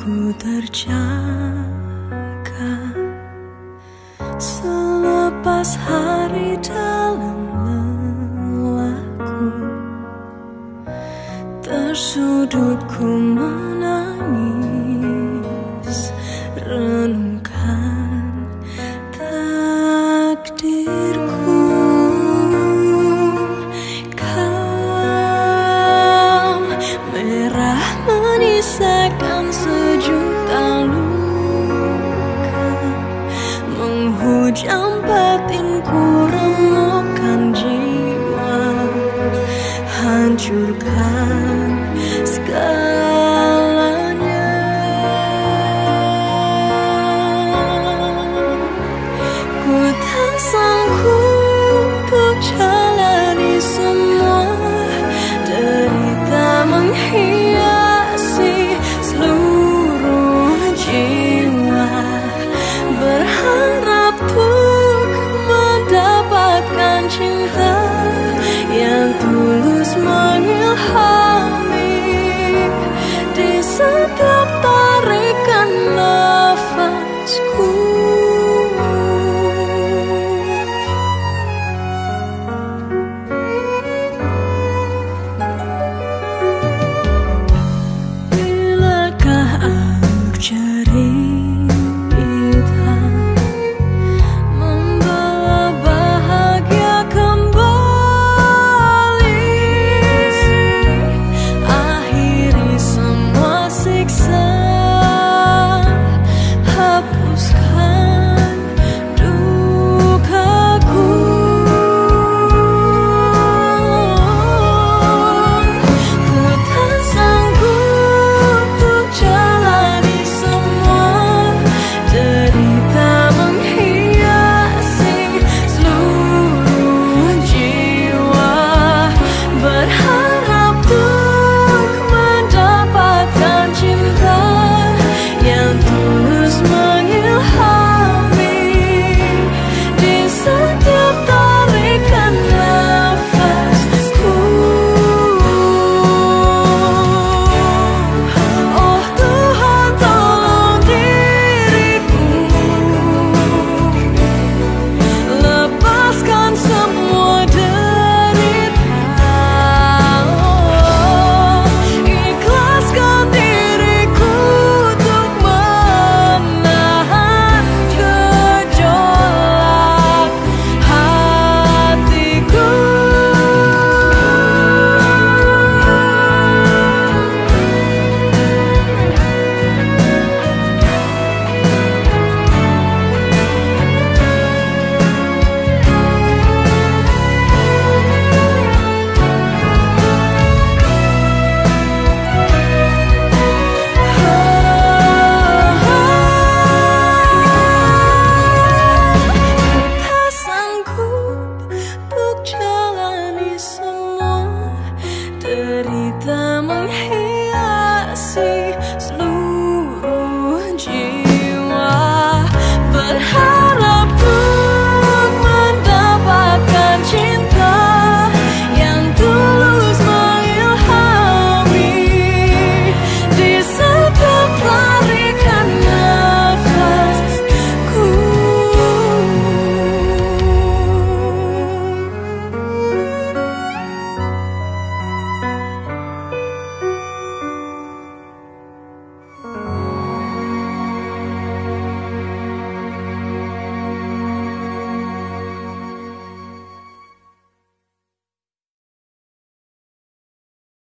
Ku terjaga. Selepas hari dalam lelahku Tersudut ku hujan batin ku remukkan jiwa. Hancurkan segala